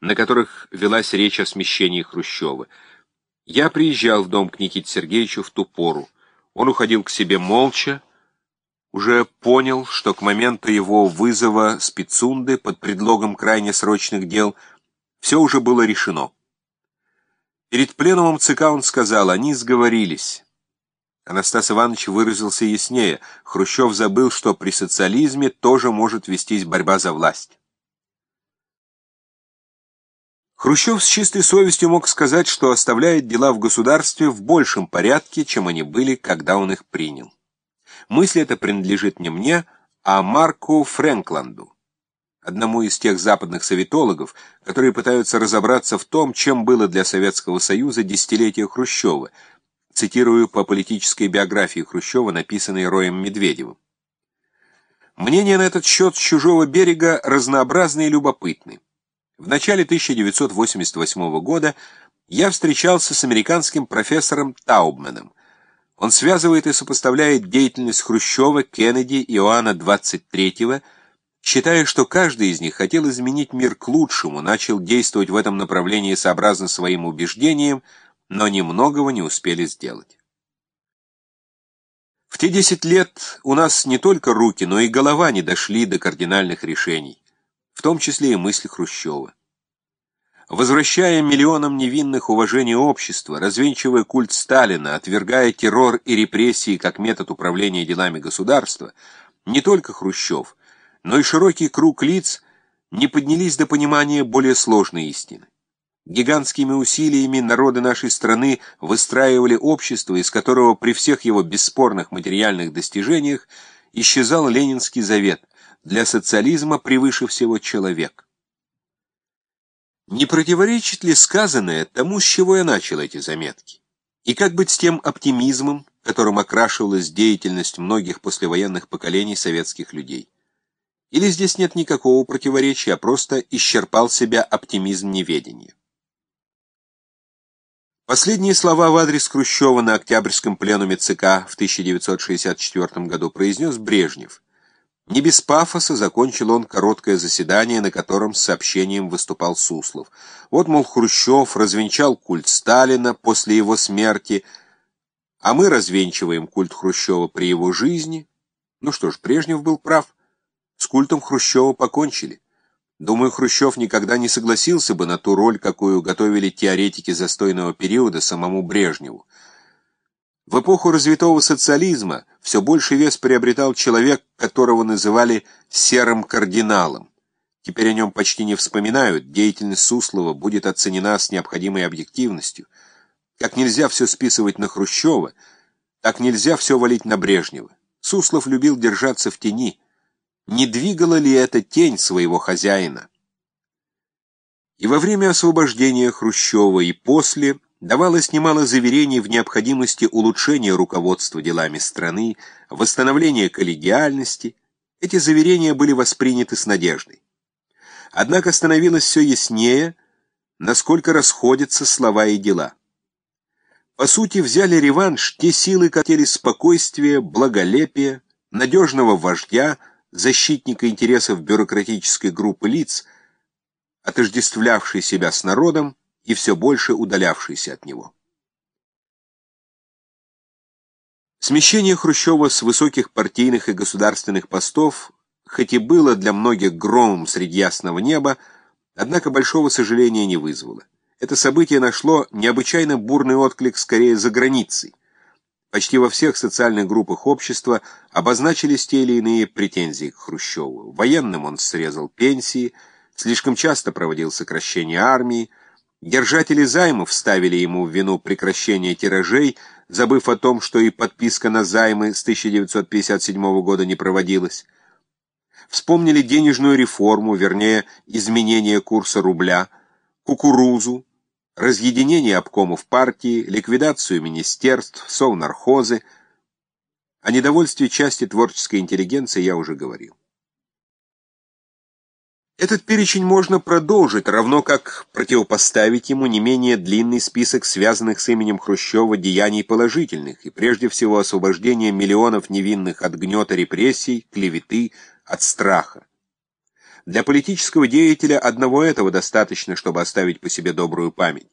на которых велась речь о смещении Хрущева. Я приезжал в дом к Никите Сергеевичу в ту пору. Он уходил к себе молча, уже понял, что к моменту его вызова спецунды под предлогом крайне срочных дел все уже было решено. Перед пленумом ЦК он сказал, они сговорились. Анастас Иванович выразился яснее. Хрущев забыл, что при социализме тоже может вестись борьба за власть. Хрущев с чистой совестью мог сказать, что оставляет дела в государстве в большем порядке, чем они были, когда он их принял. Мысль эта принадлежит не мне, а Марку Френкланду, одному из тех западных советологов, которые пытаются разобраться в том, чем было для Советского Союза десятилетие Хрущева, цитирую по политической биографии Хрущева, написанной Роем Медведевым. Мнения на этот счет с чужого берега разнообразны и любопытны. В начале 1988 года я встречался с американским профессором Таубманом. Он связывает и сопоставляет деятельность Хрущева, Кеннеди, Иоанна 23 считая, что каждый из них хотел изменить мир к лучшему, начал действовать в этом направлении сообразно своим убеждениям, но немногого не успели сделать. В те 10 лет у нас не только руки, но и голова не дошли до кардинальных решений в том числе и мысли Хрущева. Возвращая миллионам невинных уважение общества, развенчивая культ Сталина, отвергая террор и репрессии как метод управления делами государства, не только Хрущев, но и широкий круг лиц не поднялись до понимания более сложной истины. Гигантскими усилиями народы нашей страны выстраивали общество, из которого при всех его бесспорных материальных достижениях исчезал Ленинский завет для социализма превыше всего человек. Не противоречит ли сказанное тому, с чего я начал эти заметки? И как быть с тем оптимизмом, которым окрашивалась деятельность многих послевоенных поколений советских людей? Или здесь нет никакого противоречия, а просто исчерпал себя оптимизм неведения? Последние слова в адрес Хрущева на Октябрьском пленуме ЦК в 1964 году произнес Брежнев – не без пафоса закончил он короткое заседание, на котором с сообщением выступал Суслов. Вот, мол, Хрущев развенчал культ Сталина после его смерти, а мы развенчиваем культ Хрущева при его жизни. Ну что ж, Брежнев был прав. С культом Хрущева покончили. Думаю, Хрущев никогда не согласился бы на ту роль, какую готовили теоретики застойного периода самому Брежневу. В эпоху развитого социализма все больше вес приобретал человек, которого называли «серым кардиналом». Теперь о нем почти не вспоминают, деятельность Суслова будет оценена с необходимой объективностью. Как нельзя все списывать на Хрущева, так нельзя все валить на Брежнева. Суслов любил держаться в тени. Не двигала ли эта тень своего хозяина? И во время освобождения Хрущева, и после – давалось немало заверений в необходимости улучшения руководства делами страны, восстановления коллегиальности. Эти заверения были восприняты с надеждой. Однако становилось все яснее, насколько расходятся слова и дела. По сути, взяли реванш те силы, хотели спокойствия, благолепия, надежного вождя, защитника интересов бюрократической группы лиц, отождествлявшей себя с народом, и все больше удалявшийся от него. Смещение Хрущева с высоких партийных и государственных постов, хоть и было для многих громом среди ясного неба, однако большого сожаления не вызвало. Это событие нашло необычайно бурный отклик скорее за границей. Почти во всех социальных группах общества обозначились те или иные претензии к Хрущеву. Военным он срезал пенсии, слишком часто проводил сокращение армии, Держатели займов ставили ему в вину прекращение тиражей, забыв о том, что и подписка на займы с 1957 года не проводилась. Вспомнили денежную реформу, вернее, изменение курса рубля, кукурузу, разъединение обкомов партии, ликвидацию министерств, совнархозы. О недовольстве части творческой интеллигенции я уже говорил. Этот перечень можно продолжить, равно как противопоставить ему не менее длинный список связанных с именем Хрущева деяний положительных, и прежде всего освобождение миллионов невинных от гнета репрессий, клеветы, от страха. Для политического деятеля одного этого достаточно, чтобы оставить по себе добрую память.